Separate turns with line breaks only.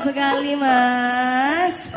sekali mas.